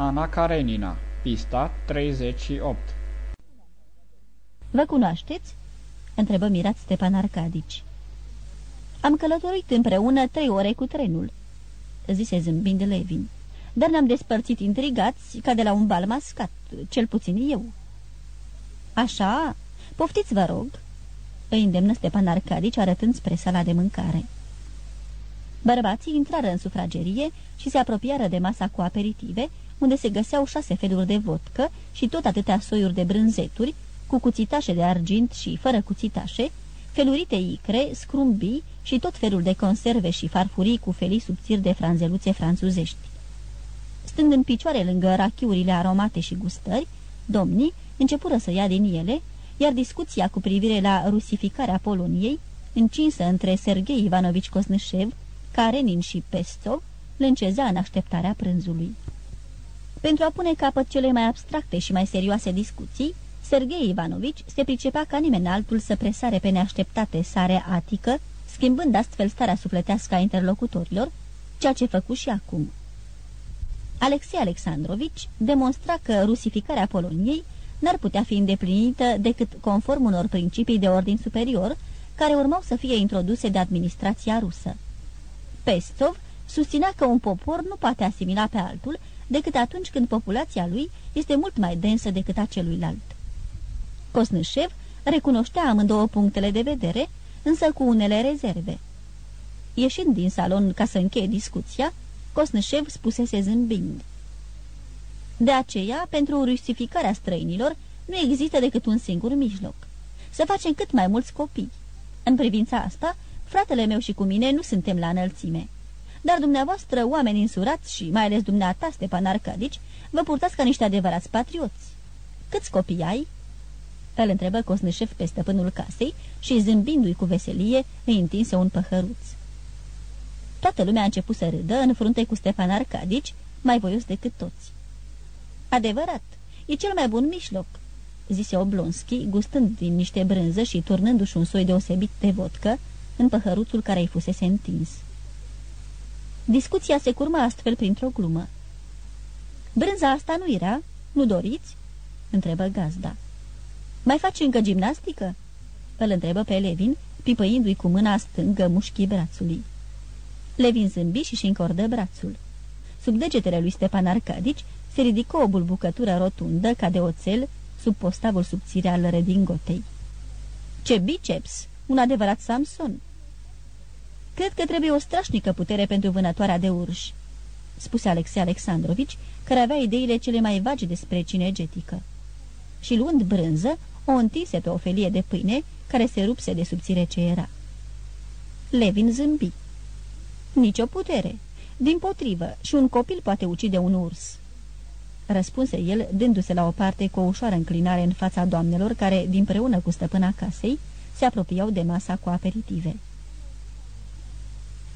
Ana Karenina, pista 38 Vă cunoașteți?" întrebă mirat Stepan Arcadici. Am călătorit împreună trei ore cu trenul," zise zâmbind Levin, dar ne-am despărțit intrigați ca de la un bal mascat, cel puțin eu." Așa? Poftiți, vă rog!" îi îndemnă Stepan Arcadici arătând spre sala de mâncare. Bărbații intrară în sufragerie și se apropiară de masa cu aperitive, unde se găseau șase feluri de vodcă și tot atâtea soiuri de brânzeturi, cu cuțitașe de argint și fără cuțitașe, felurite icre, scrumbii și tot felul de conserve și farfurii cu felii subțiri de franzeluțe franțuzești. Stând în picioare lângă rachiurile aromate și gustări, domnii începură să ia din ele, iar discuția cu privire la rusificarea Poloniei, încinsă între Sergei Ivanovici Cosnășev, Karenin și Pestov, lânceza în așteptarea prânzului. Pentru a pune capăt cele mai abstracte și mai serioase discuții, Sergei Ivanovici se pricepea ca nimeni altul să presare pe neașteptate sare atică, schimbând astfel starea sufletească a interlocutorilor, ceea ce făcu și acum. Alexei Alexandrovici demonstra că rusificarea Poloniei n-ar putea fi îndeplinită decât conform unor principii de ordin superior, care urmau să fie introduse de administrația rusă. Pestov susținea că un popor nu poate asimila pe altul decât atunci când populația lui este mult mai densă decât a celuilalt. Cosnășev recunoștea amândouă punctele de vedere, însă cu unele rezerve. Ieșind din salon ca să încheie discuția, Cosnășev spusese zâmbind. De aceea, pentru rusificarea străinilor, nu există decât un singur mijloc. Să facem cât mai mulți copii. În privința asta, fratele meu și cu mine nu suntem la înălțime. Dar dumneavoastră, oameni însurați și mai ales dumneata, Stepan Arcadici, vă purtați ca niște adevărați patrioți. Câți copii ai?" Îl întrebă Cosnășef pe stăpânul casei și, zâmbindu-i cu veselie, îi întinse un păhăruț. Toată lumea a început să râdă în frunte cu Stefan Arcadici, mai voios decât toți. Adevărat, e cel mai bun mișloc, zise Oblonski, gustând din niște brânză și turnându-și un soi deosebit de vodcă în păhăruțul care îi fusese întins. Discuția se curma astfel printr-o glumă. Brânza asta nu era? Nu doriți?" întrebă gazda. Mai faci încă gimnastică?" îl întrebă pe Levin, pipăindu-i cu mâna stângă mușchii brațului. Levin zâmbi și-și încordă brațul. Sub degetele lui Stepan Arcadici se ridică o bulbucătură rotundă, ca de oțel, sub postavul subțire al redingotei. Ce biceps! Un adevărat Samson!" Cred că trebuie o strașnică putere pentru vânătoarea de urși," spuse Alexei Alexandrovici, care avea ideile cele mai vagi despre cinegetică. Și luând brânză, o întinse pe o felie de pâine, care se rupse de subțire ce era. Levin zâmbi. Nici o putere. Din potrivă, și un copil poate ucide un urs." Răspunse el, dându-se la o parte cu o ușoară înclinare în fața doamnelor care, dinpreună cu stăpâna casei, se apropiau de masa cu aperitive.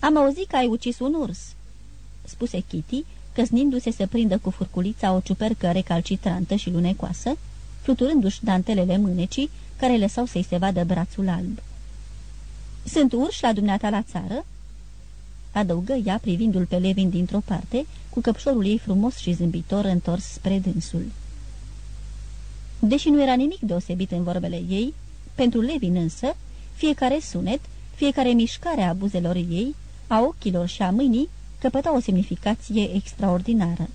Am auzit că ai ucis un urs," spuse Kitty, căsnindu-se să prindă cu furculița o ciupercă recalcitrantă și lunecoasă, fluturându-și dantelele mânecii, care lăsau să-i se vadă brațul alb. Sunt urși la dumneata la țară?" adăugă ea privindul pe Levin dintr-o parte, cu căpșorul ei frumos și zâmbitor întors spre dânsul. Deși nu era nimic deosebit în vorbele ei, pentru Levin însă, fiecare sunet, fiecare mișcare a buzelor ei, a ochilor și a mâinii, căpăta o semnificație extraordinară.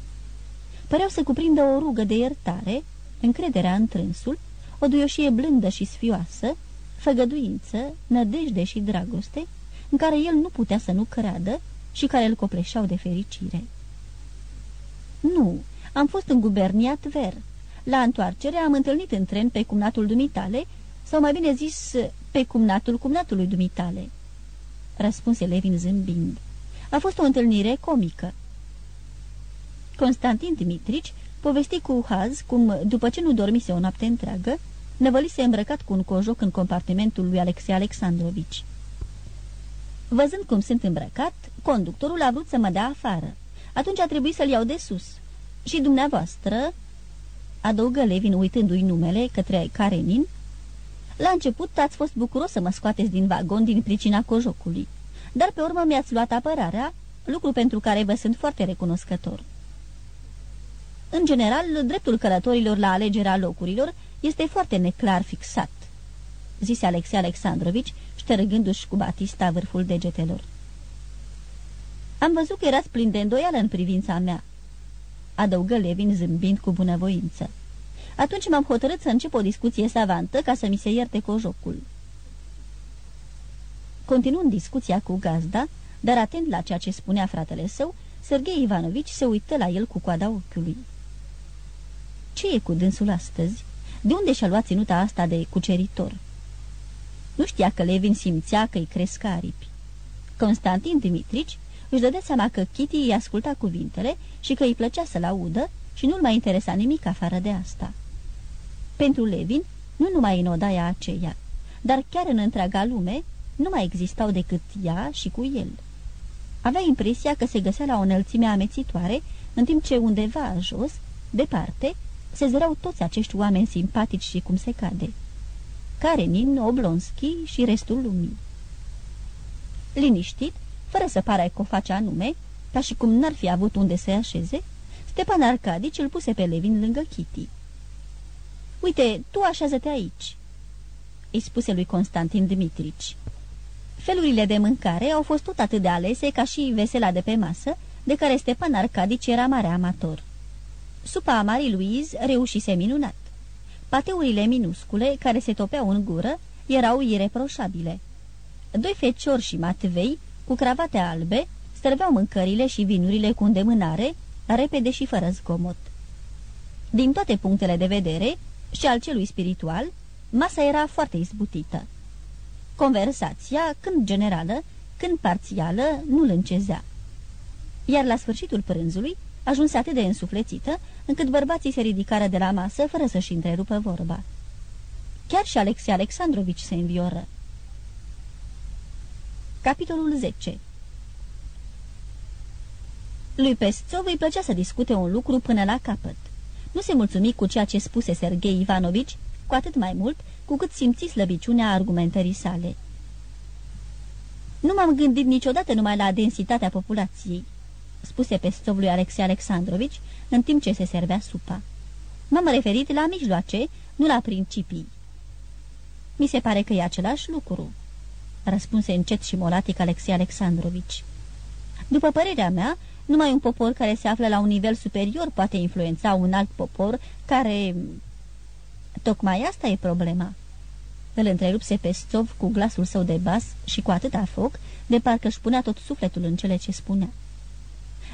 Păreau să cuprindă o rugă de iertare, încrederea în trânsul, o duioșie blândă și sfioasă, făgăduință, nădejde și dragoste, în care el nu putea să nu creadă și care îl copleșeau de fericire. Nu, am fost în guberniat Ver. La întoarcere am întâlnit în tren pe cumnatul dumitale, sau mai bine zis, pe cumnatul cumnatului dumitale. Răspunse Levin zâmbind. A fost o întâlnire comică. Constantin Dimitrici povesti cu Haz cum, după ce nu dormise o noapte întreagă, năvălise îmbrăcat cu un cojoc în compartimentul lui Alexei Alexandrovici. Văzând cum sunt îmbrăcat, conductorul a vrut să mă dea afară. Atunci a trebuit să-l iau de sus. Și dumneavoastră, adăugă Levin uitându-i numele către Karenin, la început ați fost bucuros să mă scoateți din vagon din pricina cojocului, dar pe urmă mi-ați luat apărarea, lucru pentru care vă sunt foarte recunoscător. În general, dreptul călătorilor la alegerea locurilor este foarte neclar fixat, zise Alexei Alexandrovici, ștergându-și cu Batista vârful degetelor. Am văzut că erați plin de îndoială în privința mea, adăugă Levin zâmbind cu bunăvoință. Atunci m-am hotărât să încep o discuție savantă ca să mi se ierte cu jocul. Continuând discuția cu gazda, dar atent la ceea ce spunea fratele său, Sergei Ivanovici se uită la el cu coada ochiului. Ce e cu dânsul astăzi? De unde și-a luat ținuta asta de cuceritor?" Nu știa că Levin simțea că-i cresc aripi. Constantin Dimitrici își dădea seama că Kitty îi asculta cuvintele și că îi plăcea să-l audă și nu-l mai interesa nimic afară de asta. Pentru Levin, nu numai în odaia aceea, dar chiar în întreaga lume, nu mai existau decât ea și cu el. Avea impresia că se găsea la o înălțime amețitoare, în timp ce undeva jos, departe, se zăreau toți acești oameni simpatici și cum se cade. Karenin, Oblonski și restul lumii. Liniștit, fără să pară că o face anume, ca și cum n-ar fi avut unde să așeze, Stepan Arcadici îl puse pe Levin lângă Kitty. Uite, tu așează-te aici," îi spuse lui Constantin Dimitrici. Felurile de mâncare au fost tot atât de alese ca și vesela de pe masă, de care Stepan Arcadici era mare amator. Supa Marie Louise reușise minunat. Pateurile minuscule, care se topeau în gură, erau ireproșabile. Doi feciori și matvei, cu cravate albe, serveau mâncările și vinurile cu îndemânare, repede și fără zgomot. Din toate punctele de vedere, și al celui spiritual, masa era foarte izbutită. Conversația, când generală, când parțială, nu-l încezea. Iar la sfârșitul prânzului, ajunse atât de însuflețită, încât bărbații se ridicară de la masă fără să-și întrerupă vorba. Chiar și Alexei Alexandrovici se învioră. Capitolul 10 Lui Pesțov îi plăcea să discute un lucru până la capăt. Nu se mulțumi cu ceea ce spuse Sergei Ivanovici, cu atât mai mult cu cât simți slăbiciunea argumentării sale. Nu m-am gândit niciodată numai la densitatea populației, spuse Pesțov lui Alexei Alexandrovici, în timp ce se servea supa. M-am referit la mijloace, nu la principii. Mi se pare că e același lucru, răspunse încet și molatic Alexei Alexandrovici. După părerea mea, numai un popor care se află la un nivel superior poate influența un alt popor care... Tocmai asta e problema. Îl întrerupse pe Stov cu glasul său de bas și cu atâta foc, de parcă își punea tot sufletul în cele ce spunea.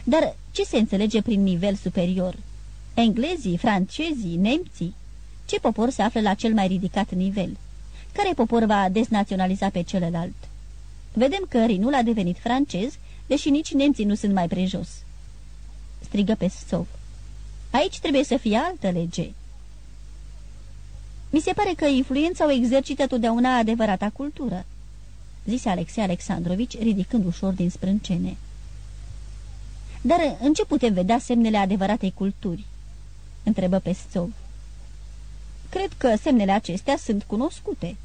Dar ce se înțelege prin nivel superior? Englezii, francezii, nemții? Ce popor se află la cel mai ridicat nivel? Care popor va desnaționaliza pe celălalt? Vedem că Rinul a devenit francez, deși nici nemții nu sunt mai prejos. Strigă pe Sov. Aici trebuie să fie altă lege. Mi se pare că influența o exercită totdeauna adevărata cultură, zise Alexei Alexandrovici, ridicând ușor din sprâncene. Dar în ce putem vedea semnele adevăratei culturi? întrebă Pesțov. Cred că semnele acestea sunt cunoscute,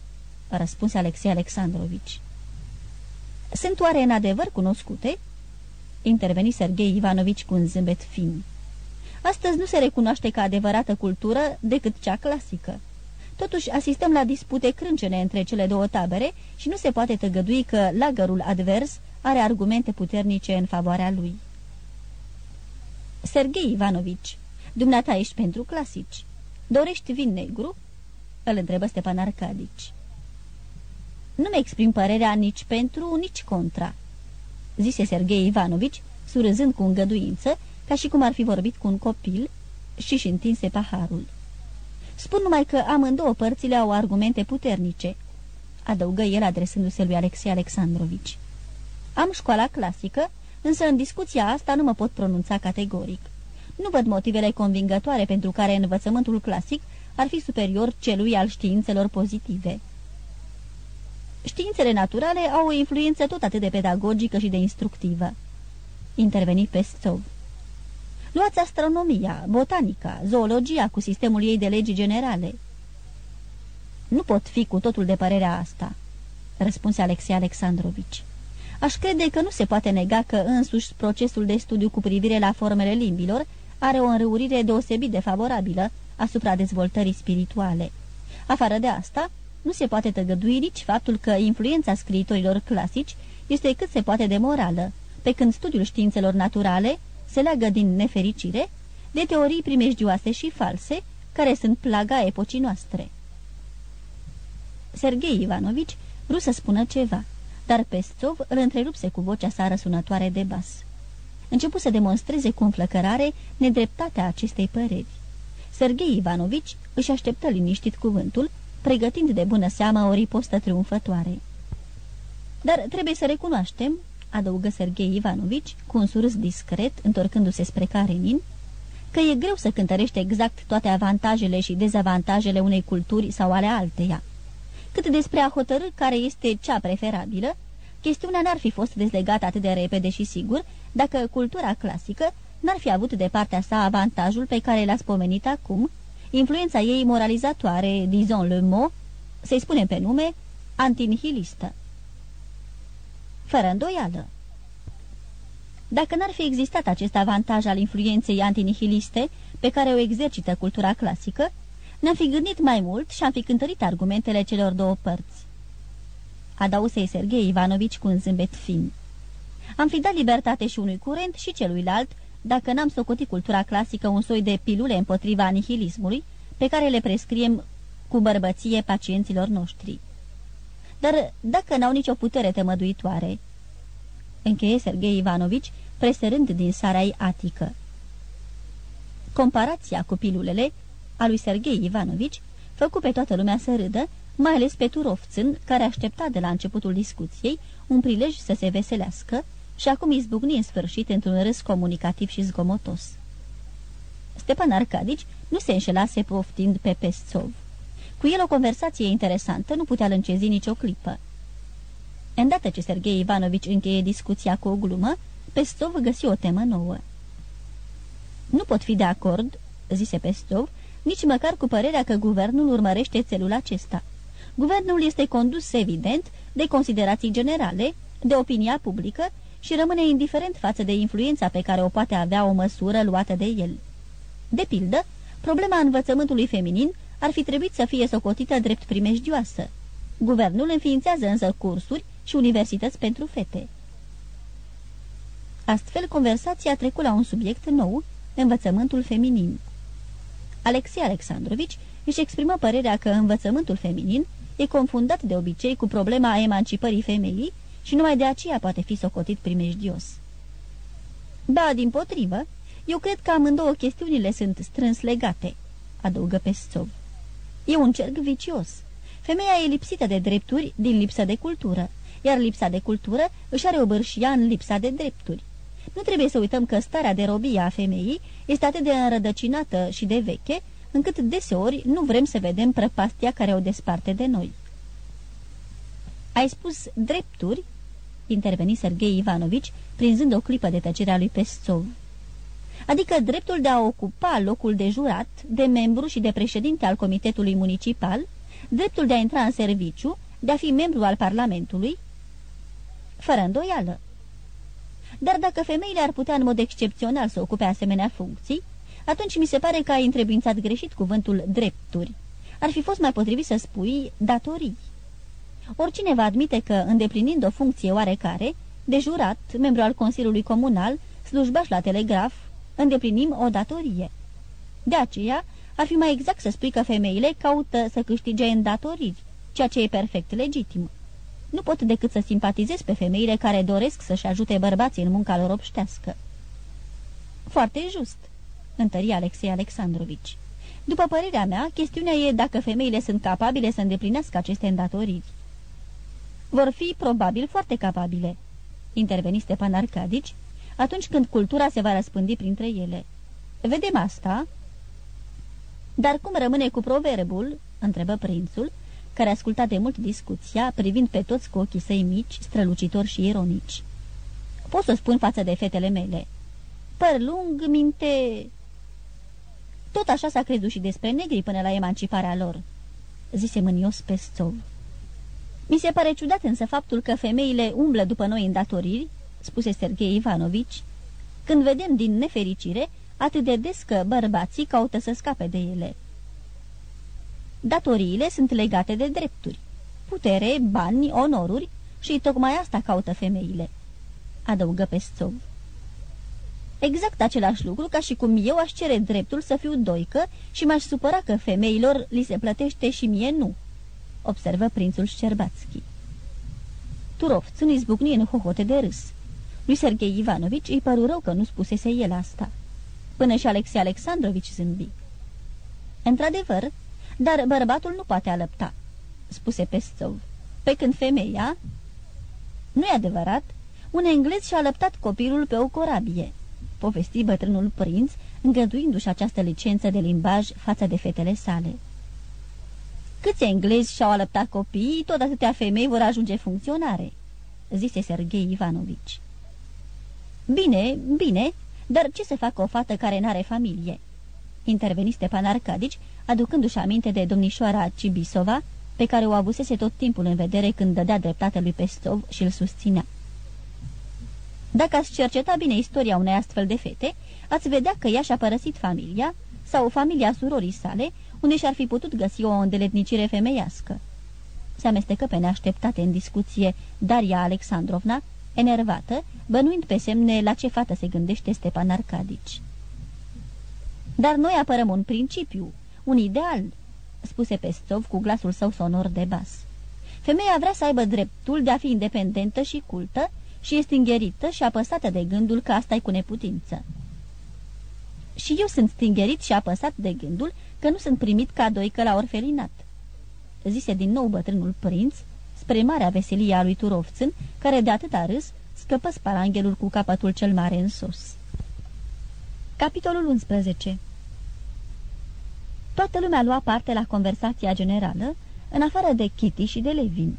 răspunse Alexei Alexandrovici. Sunt oare în adevăr cunoscute?" interveni Sergei Ivanovici cu un zâmbet fin. Astăzi nu se recunoaște ca adevărată cultură decât cea clasică. Totuși asistăm la dispute crâncene între cele două tabere și nu se poate tăgădui că lagărul advers are argumente puternice în favoarea lui. Sergei Ivanovici, dumneata ești pentru clasici. Dorești vin negru?" îl întrebă Stepan Arcadici. Nu-mi exprim părerea nici pentru, nici contra," zise Sergei Ivanovici, surâzând cu îngăduință, ca și cum ar fi vorbit cu un copil, și-și întinse paharul. Spun numai că amândouă părțile au argumente puternice," adăugă el adresându-se lui Alexei Alexandrovici. Am școala clasică, însă în discuția asta nu mă pot pronunța categoric. Nu văd motivele convingătoare pentru care învățământul clasic ar fi superior celui al științelor pozitive. Științele naturale au o influență tot atât de pedagogică și de instructivă. Interveni Pestov. Luați astronomia, botanica, zoologia cu sistemul ei de legi generale. Nu pot fi cu totul de părerea asta, răspunse Alexei Alexandrovici. Aș crede că nu se poate nega că însuși procesul de studiu cu privire la formele limbilor are o înrăurire deosebit de favorabilă asupra dezvoltării spirituale. Afară de asta, nu se poate tăgădui nici faptul că influența scriitorilor clasici este cât se poate de morală, pe când studiul științelor naturale se leagă din nefericire de teorii primejdioase și false, care sunt plaga epocii noastre. Sergei Ivanovici vrut să spună ceva, dar Pestov îl întrerupse cu vocea sa răsunătoare de bas. Începu să demonstreze cu înflăcărare nedreptatea acestei păreri. Sergei Ivanovici își așteptă liniștit cuvântul, pregătind de bună seamă o ripostă triumfătoare. Dar trebuie să recunoaștem, adăugă Sergei Ivanovici, cu un surâs discret, întorcându-se spre Karenin, că e greu să cântărește exact toate avantajele și dezavantajele unei culturi sau ale alteia. Cât despre a hotărâ care este cea preferabilă, chestiunea n-ar fi fost dezlegată atât de repede și sigur dacă cultura clasică n-ar fi avut de partea sa avantajul pe care l-a spomenit acum, influența ei moralizatoare, dizon le mot, să-i spunem pe nume, antinihilistă. Fără îndoială. Dacă n-ar fi existat acest avantaj al influenței antinihiliste pe care o exercită cultura clasică, ne-am fi gândit mai mult și am fi cântărit argumentele celor două părți. Adausei Sergei Ivanovici cu un zâmbet fin. Am fi dat libertate și unui curent și celuilalt dacă n-am socotit cultura clasică un soi de pilule împotriva anihilismului pe care le prescriem cu bărbăție pacienților noștri. Dar dacă n-au nicio putere temăduitoare, încheie Sergei Ivanovici, presărând din sarai atică. Comparația cu pilulele a lui Sergei Ivanovici făcu pe toată lumea să râdă, mai ales pe Turovțân, care aștepta de la începutul discuției un prilej să se veselească și acum izbucni în sfârșit într-un râs comunicativ și zgomotos. Stepan Arcadici nu se înșelase poftind pe Pestsov. Cu el o conversație interesantă nu putea lâncezi nicio clipă. Îndată ce Sergei Ivanovici încheie discuția cu o glumă, Pestov găsi o temă nouă. Nu pot fi de acord," zise Pestov, nici măcar cu părerea că guvernul urmărește țelul acesta. Guvernul este condus, evident, de considerații generale, de opinia publică și rămâne indiferent față de influența pe care o poate avea o măsură luată de el. De pildă, problema învățământului feminin ar fi trebuit să fie socotită drept primejdioasă. Guvernul înființează însă cursuri și universități pentru fete. Astfel, conversația a trecut la un subiect nou, învățământul feminin. Alexei Alexandrovici își exprimă părerea că învățământul feminin e confundat de obicei cu problema emancipării femeii și numai de aceea poate fi socotit primejdios. Da, din potrivă, eu cred că amândouă chestiunile sunt strâns legate, adăugă Pestsov. E un cerc vicios. Femeia e lipsită de drepturi din lipsă de cultură, iar lipsa de cultură își are o bărșia în lipsa de drepturi. Nu trebuie să uităm că starea de robie a femeii este atât de înrădăcinată și de veche, încât deseori nu vrem să vedem prăpastia care o desparte de noi. Ai spus drepturi?" interveni Sergei Ivanovici, prinzând o clipă de tăcerea lui Pestsov. Adică dreptul de a ocupa locul de jurat, de membru și de președinte al comitetului municipal, dreptul de a intra în serviciu, de a fi membru al Parlamentului, fără îndoială. Dar dacă femeile ar putea în mod excepțional să ocupe asemenea funcții, atunci mi se pare că ai întrebințat greșit cuvântul drepturi. Ar fi fost mai potrivit să spui datorii. Oricine va admite că, îndeplinind o funcție oarecare, de jurat, membru al Consiliului Comunal, slujbaș la telegraf, îndeplinim o datorie. De aceea, ar fi mai exact să spui că femeile caută să câștige îndatoriri, ceea ce e perfect legitim. Nu pot decât să simpatizez pe femeile care doresc să-și ajute bărbații în munca lor obștească. Foarte just, întări Alexei Alexandrovici. După părerea mea, chestiunea e dacă femeile sunt capabile să îndeplinească aceste îndatoriri. Vor fi probabil foarte capabile, interveni Stepan Arcadici, atunci când cultura se va răspândi printre ele. Vedem asta? Dar cum rămâne cu proverbul, întrebă prințul, care asculta de mult discuția, privind pe toți cu ochii săi mici, strălucitori și ironici. Pot să spun față de fetele mele. Păr lung, minte... Tot așa s-a crezut și despre negri până la emanciparea lor, zise mânios Pesțov. Mi se pare ciudat însă faptul că femeile umblă după noi în datoriri, spuse Sergei Ivanovici, când vedem din nefericire atât de des că bărbații caută să scape de ele. Datoriile sunt legate de drepturi, putere, bani, onoruri și tocmai asta caută femeile, adăugă Pestov. Exact același lucru ca și cum eu aș cere dreptul să fiu doică și m-aș supăra că femeilor li se plătește și mie nu, observă prințul Șerbațchi. Turovțun izbucni în hohote de râs. Lui Sergei Ivanovici îi păru rău că nu spusese el asta. Până și Alexei Alexandrovici zâmbi. Într-adevăr, dar bărbatul nu poate alăpta, spuse Pestov. Pe când femeia... Nu e adevărat, un englez și-a alăptat copilul pe o corabie, povesti bătrânul prinț, îngăduindu-și această licență de limbaj față de fetele sale. Câți englezi și-au alăptat copiii, tot atâtea femei vor ajunge funcționare, zise Sergei Ivanovici. Bine, bine, dar ce să facă o fată care n-are familie? Interveni Stepan Arcadici, aducându-și aminte de domnișoara Cibisova, pe care o avusese tot timpul în vedere când dădea dreptate lui Pestov și îl susținea. Dacă ați cerceta bine istoria unei astfel de fete, ați vedea că ea și-a părăsit familia, sau familia surorii sale, unde și-ar fi putut găsi o îndeletnicire femeiască. Se amestecă pe neașteptate în discuție Daria Alexandrovna, enervată, bănuind pe semne la ce fată se gândește Stepan Arcadici. Dar noi apărăm un principiu, un ideal, spuse Pestov cu glasul său sonor de bas. Femeia vrea să aibă dreptul de a fi independentă și cultă și este îngherită și apăsată de gândul că asta e cu neputință. Și eu sunt stingerit și apăsat de gândul că nu sunt primit ca doică la orfelinat. Zise din nou bătrânul prinț, spre marea veselie a lui Turovțân, care de atâta râs scăpă sparanghelul cu capătul cel mare în sus. Capitolul 11 Toată lumea lua parte la conversația generală, în afară de Kitty și de Levin.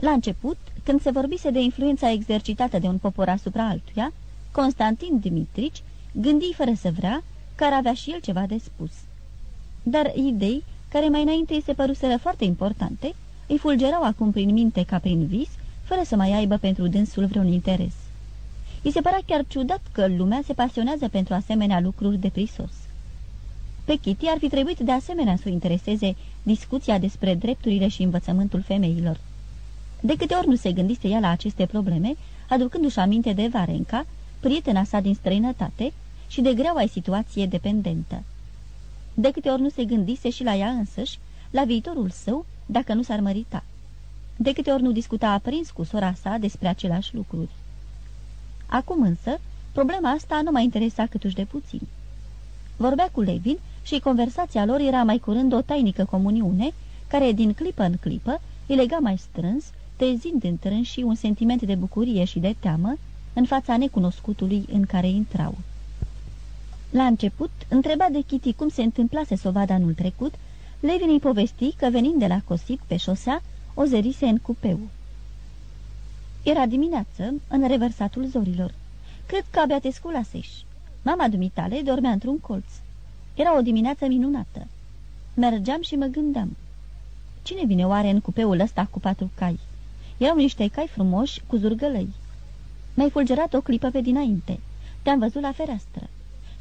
La început, când se vorbise de influența exercitată de un popor asupra altuia, Constantin Dimitrici gândi fără să vrea că ar avea și el ceva de spus. Dar idei, care mai înainte îi se păruseră foarte importante, îi fulgerau acum prin minte ca prin vis, fără să mai aibă pentru dânsul vreun interes. I se părea chiar ciudat că lumea se pasionează pentru asemenea lucruri de prisos. Pe Kitty ar fi trebuit de asemenea să o intereseze discuția despre drepturile și învățământul femeilor. De câte ori nu se gândise ea la aceste probleme, aducându-și aminte de Varenca, prietena sa din străinătate, și de greaua situație dependentă. De câte ori nu se gândise și la ea însăși, la viitorul său, dacă nu s-ar mărita. De câte ori nu discuta aprins cu sora sa despre același lucruri. Acum însă, problema asta nu mai interesa câtuși de puțin. Vorbea cu Levin și conversația lor era mai curând o tainică comuniune, care din clipă în clipă îi lega mai strâns, trezind întrâns și un sentiment de bucurie și de teamă în fața necunoscutului în care intrau. La început, întreba de Kitty cum se întâmplase să o vadă anul trecut, Levin îi povesti că venind de la Cosip pe șosea, o zărise în cupeu. Era dimineață, în reversatul zorilor. Cred că abia te sculaseși. Mama dumitale dormea într-un colț. Era o dimineață minunată. Mergeam și mă gândeam. Cine vine oare în cupeul ăsta cu patru cai? Erau niște cai frumoși cu zurgălăi. Mi-ai fulgerat o clipă pe dinainte. Te-am văzut la fereastră.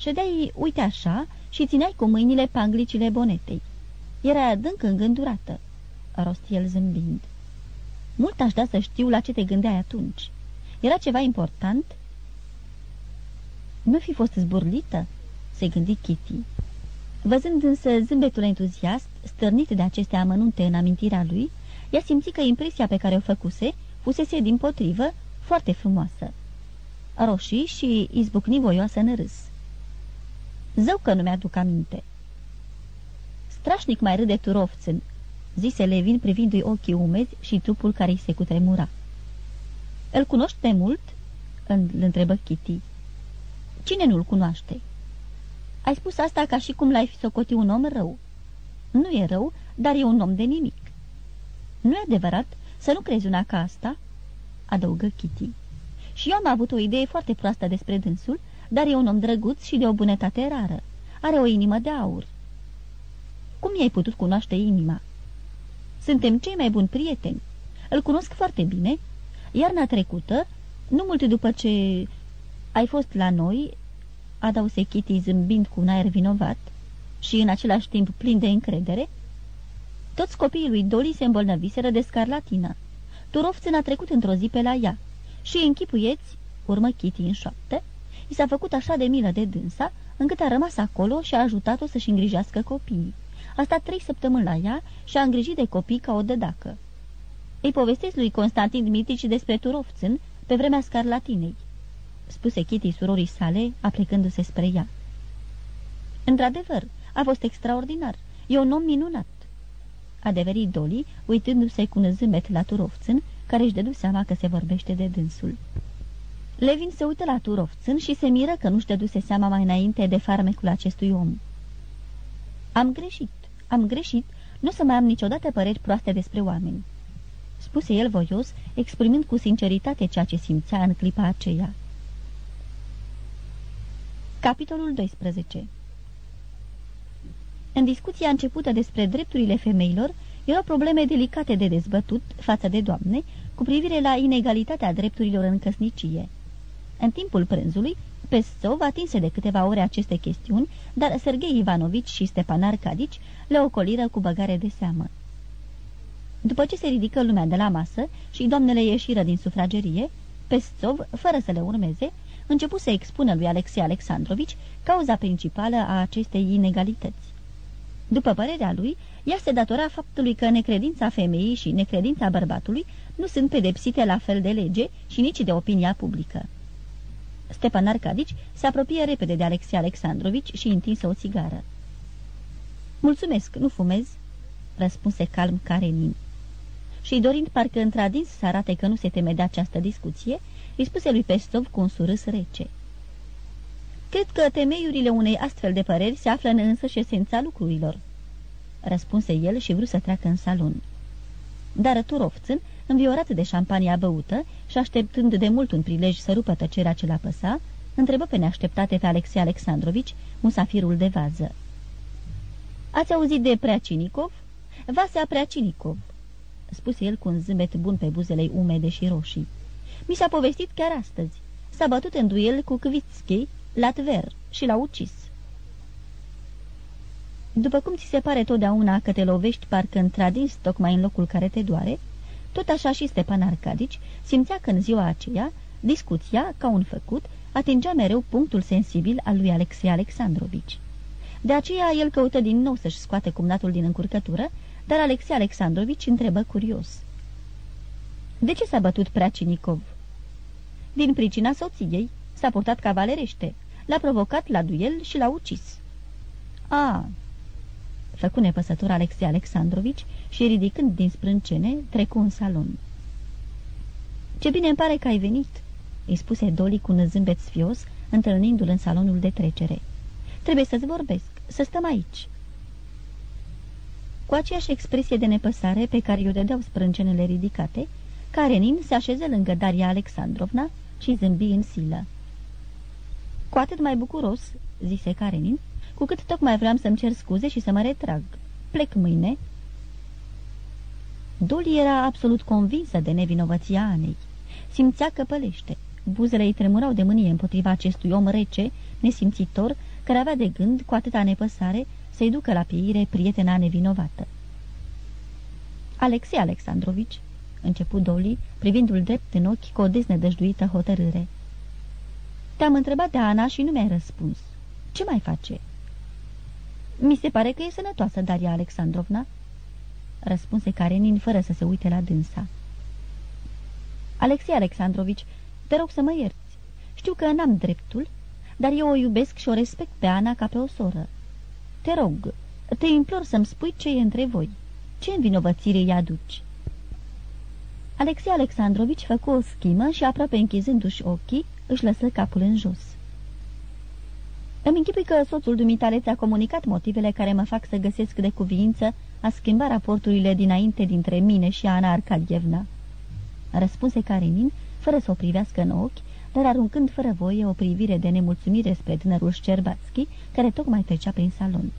Ședeai, uite așa, și țineai cu mâinile panglicile bonetei. Era adânc îngândurată, rosti el zâmbind. Mult aș da să știu la ce te gândeai atunci. Era ceva important? Nu fi fost zburlită? se gândi Kitty. Văzând însă zâmbetul entuziast, stârnit de aceste amănunte în amintirea lui, ea simți că impresia pe care o făcuse fusese din potrivă foarte frumoasă. Roșii și izbucni voioasă în râs. Zău că nu mi-aduc aminte. Strașnic mai râde Turovțân, zise Levin privindu-i ochii umezi și trupul care îi se cutremura. Îl cunoști de mult?" îl întrebă Kitty. Cine nu-l cunoaște?" Ai spus asta ca și cum l-ai fi socotit un om rău." Nu e rău, dar e un om de nimic." Nu e adevărat să nu crezi una ca asta?" adăugă Kitty. Și eu am avut o idee foarte proastă despre dânsul dar e un om drăguț și de o bunătate rară. Are o inimă de aur. Cum i-ai putut cunoaște inima? Suntem cei mai buni prieteni. Îl cunosc foarte bine. Iarna trecută, nu mult după ce ai fost la noi, adause Kitty zâmbind cu un aer vinovat și în același timp plin de încredere, toți copiii lui Dolly se îmbolnăviseră de scarlatină. Turovțen a trecut într-o zi pe la ea și închipuieți, urmă Kitty în șoaptă, i s-a făcut așa de milă de dânsa, încât a rămas acolo și a ajutat-o să-și îngrijească copiii. A stat trei săptămâni la ea și a îngrijit de copii ca o dădacă. Îi povestesc lui Constantin Dmitrici despre Turovțân pe vremea scarlatinei, spuse Kitty surorii sale, aplecându-se spre ea. Într-adevăr, a fost extraordinar. E un om minunat. Adeverit Dolly, uitându-se cu un zâmbet la Turovțân, care își dădu seama că se vorbește de dânsul. Levin se uită la Turovțân și se miră că nu-și dăduse seama mai înainte de farmecul acestui om. Am greșit, am greșit, nu o să mai am niciodată păreri proaste despre oameni spuse el voios, exprimând cu sinceritate ceea ce simțea în clipa aceea. Capitolul 12 În discuția începută despre drepturile femeilor, erau probleme delicate de dezbătut față de doamne cu privire la inegalitatea drepturilor în căsnicie. În timpul prânzului, Pestsov atinse de câteva ore aceste chestiuni, dar Sergei Ivanovici și Stepan Arcadici le ocoliră cu băgare de seamă. După ce se ridică lumea de la masă și doamnele ieșiră din sufragerie, Pestov, fără să le urmeze, începu să expună lui Alexei Alexandrovici cauza principală a acestei inegalități. După părerea lui, ea se datora faptului că necredința femeii și necredința bărbatului nu sunt pedepsite la fel de lege și nici de opinia publică. Stepan Arcadici se apropie repede de Alexei Alexandrovici și întinse o țigară. Mulțumesc, nu fumez," răspunse calm Karenin și, dorind parcă într-adins să arate că nu se teme de această discuție, îi spuse lui Pestov cu un surâs rece. Cred că temeiurile unei astfel de păreri se află în însăși esența lucrurilor, răspunse el și vrut să treacă în salon. Dar Turovțân, înviorat de șampania băută și așteptând de mult un prilej să rupă tăcerea ce l-a păsa, întrebă pe neașteptate pe Alexei Alexandrovici, musafirul de vază. Ați auzit de Preacinicov? Vasea Preacinicov, spuse el cu un zâmbet bun pe buzele umede și roșii. Mi s-a povestit chiar astăzi. S-a bătut în duel cu Kvitski, la Tver și l-a ucis. După cum ți se pare totdeauna că te lovești parcă într-adins tocmai în locul care te doare, tot așa și Stepan Arcadici simțea că în ziua aceea, discuția, ca un făcut, atingea mereu punctul sensibil al lui Alexei Alexandrovici. De aceea el căută din nou să-și scoate cumnatul din încurcătură dar Alexei Alexandrovici întrebă curios. De ce s-a bătut prea Cinicov? Din pricina soției. S-a purtat cavalerește. L-a provocat la duel și l-a ucis. A, făcu nepăsător Alexei Alexandrovici și, ridicând din sprâncene, trecu în salon. Ce bine îmi pare că ai venit," îi spuse Doli cu un zâmbet sfios, întâlnindu-l în salonul de trecere. Trebuie să-ți vorbesc, să stăm aici." Cu aceeași expresie de nepăsare pe care i-o dădeau sprâncenele ridicate, Karenin se așeză lângă Daria Alexandrovna și zâmbi în silă. Cu atât mai bucuros," zise Karenin, cu cât tocmai vreau să-mi cer scuze și să mă retrag. Plec mâine." Doli era absolut convinsă de nevinovăția Anei. Simțea că pălește. Buzele îi tremurau de mânie împotriva acestui om rece, nesimțitor, care avea de gând, cu atâta nepăsare, să-i ducă la pieire prietena nevinovată. Alexei Alexandrovici, început Doli, privindu-l drept în ochi cu o deznădăjduită hotărâre. Te-am întrebat de Ana și nu mi-ai răspuns. Ce mai face?" Mi se pare că e sănătoasă, Daria Alexandrovna," răspunse Karenin fără să se uite la dânsa. Alexei Alexandrovici, te rog să mă ierți. Știu că n-am dreptul, dar eu o iubesc și o respect pe Ana ca pe o soră. Te rog, te implor să-mi spui ce e între voi. Ce învinovățire îi aduci?" Alexei Alexandrovici făcu o schimă și aproape închizându-și ochii, își lăsă capul în jos. Îmi închipui că soțul dumitale ți-a comunicat motivele care mă fac să găsesc de cuviință a schimba raporturile dinainte dintre mine și Ana Arcadievna. Răspunse Karenin, fără să o privească în ochi, dar aruncând fără voie o privire de nemulțumire spre tânărul Șcerbațchi, care tocmai trecea prin salon.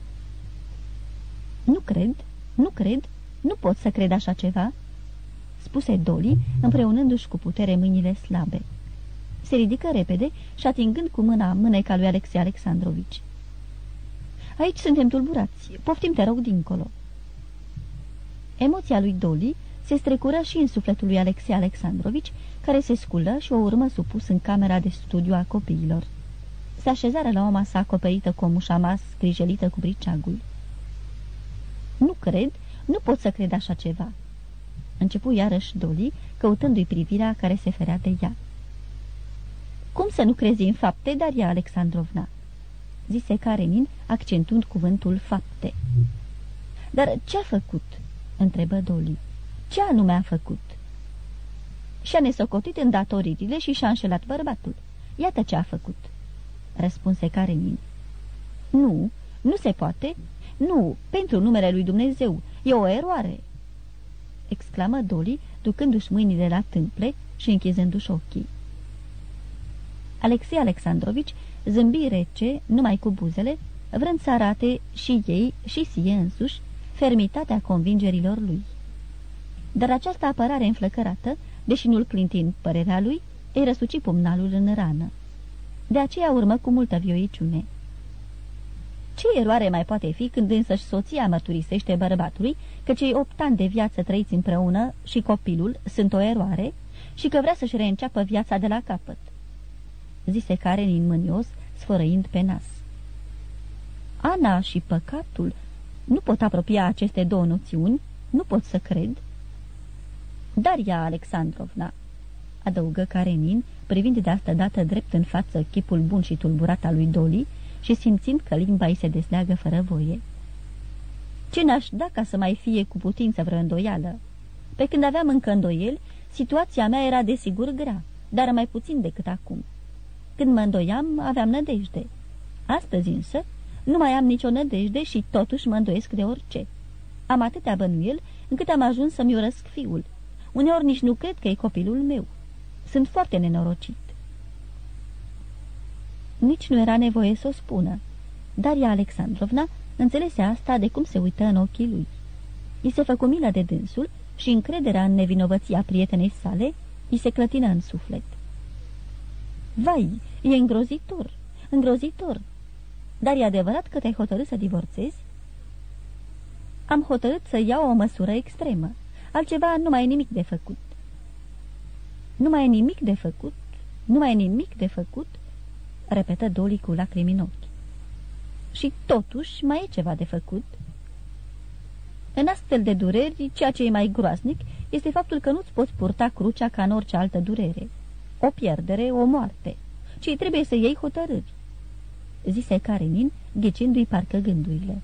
Nu cred, nu cred, nu pot să cred așa ceva," spuse Dolly, împreunându-și cu putere mâinile slabe. Se ridică repede și atingând cu mâna mâneca lui Alexei Alexandrovici. Aici suntem tulburați. Poftim, te rog, dincolo." Emoția lui Doli se strecură și în sufletul lui Alexei Alexandrovici, care se sculă și o urmă supus în camera de studiu a copiilor. Se așezară la o masă acoperită cu o mușama scrijelită cu briceagul. Nu cred, nu pot să cred așa ceva." Începu iarăși Doli, căutându-i privirea care se ferea de ea. Cum să nu crezi în fapte, Daria Alexandrovna?" zise Karenin, accentuând cuvântul fapte. Dar ce a făcut?" întrebă Doli. Ce anume a făcut?" Și-a nesocotit în datoririle și și-a înșelat bărbatul. Iată ce a făcut." răspunse Karenin. Nu, nu se poate. Nu, pentru numele lui Dumnezeu. E o eroare." exclamă Doli, ducându-și mâinile la tâmple și închizându-și ochii. Alexei Alexandrovici zâmbi rece, numai cu buzele, vrând să arate și ei și sie însuși fermitatea convingerilor lui. Dar această apărare înflăcărată, deși nu-l clintin părerea lui, îi răsuci pumnalul în rană. De aceea urmă cu multă vioiciune. Ce eroare mai poate fi când însăși soția mărturisește bărbatului că cei opt ani de viață trăiți împreună și copilul sunt o eroare și că vrea să-și reînceapă viața de la capăt? Zise Karenin mânios, sfărăind pe nas. Ana și păcatul nu pot apropia aceste două noțiuni, nu pot să cred. Daria Alexandrovna, adăugă Karenin, privind de asta dată drept în față chipul bun și tulburat al lui Doli și simțind că limba îi se desleagă fără voie. Ce n-aș da ca să mai fie cu putință vreo îndoială? Pe când aveam încă îndoieli, situația mea era desigur grea, dar mai puțin decât acum. Când mă îndoiam, aveam nădejde. Astăzi însă, nu mai am nicio nădejde și totuși mă îndoiesc de orice. Am atâtea bănuiel încât am ajuns să-mi urăsc fiul. Uneori nici nu cred că e copilul meu. Sunt foarte nenorocit. Nici nu era nevoie să o spună. Daria Alexandrovna înțelese asta de cum se uită în ochii lui. I se făcu milă de dânsul și încrederea în nevinovăția prietenei sale îi se clătină în suflet. Vai, e îngrozitor, îngrozitor. Dar e adevărat că te-ai hotărât să divorțezi? Am hotărât să iau o măsură extremă. Altceva nu mai e nimic de făcut. Nu mai e nimic de făcut? Nu mai e nimic de făcut? Repetă Doli cu lacrimi în ochi. Și totuși mai e ceva de făcut. În astfel de dureri, ceea ce e mai groaznic este faptul că nu-ți poți purta crucea ca în orice altă durere. O pierdere, o moarte. Ci trebuie să iei hotărâri. Zise Karenin, ghicindu-i parcă gândurile.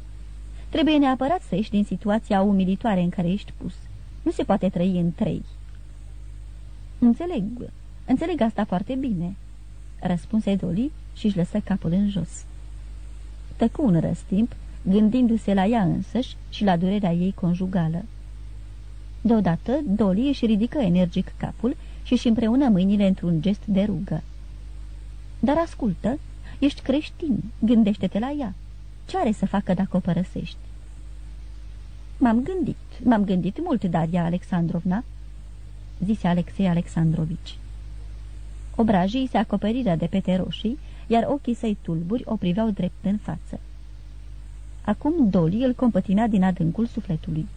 Trebuie neapărat să ieși din situația umilitoare în care ești pus. Nu se poate trăi în trei. Înțeleg, înțeleg asta foarte bine, răspunse Doli și își lăsă capul în jos. Tăcu un răstimp, gândindu-se la ea însăși și la durerea ei conjugală. Deodată, Doli își ridică energic capul și își împreună mâinile într-un gest de rugă. Dar ascultă, ești creștin, gândește-te la ea. Ce are să facă dacă o părăsești? M-am gândit, m-am gândit mult, Daria Alexandrovna, zise Alexei Alexandrovici. Obrajii se acoperiră de pete roșii, iar ochii săi tulburi o priveau drept în față. Acum Doli îl compătina din adâncul sufletului.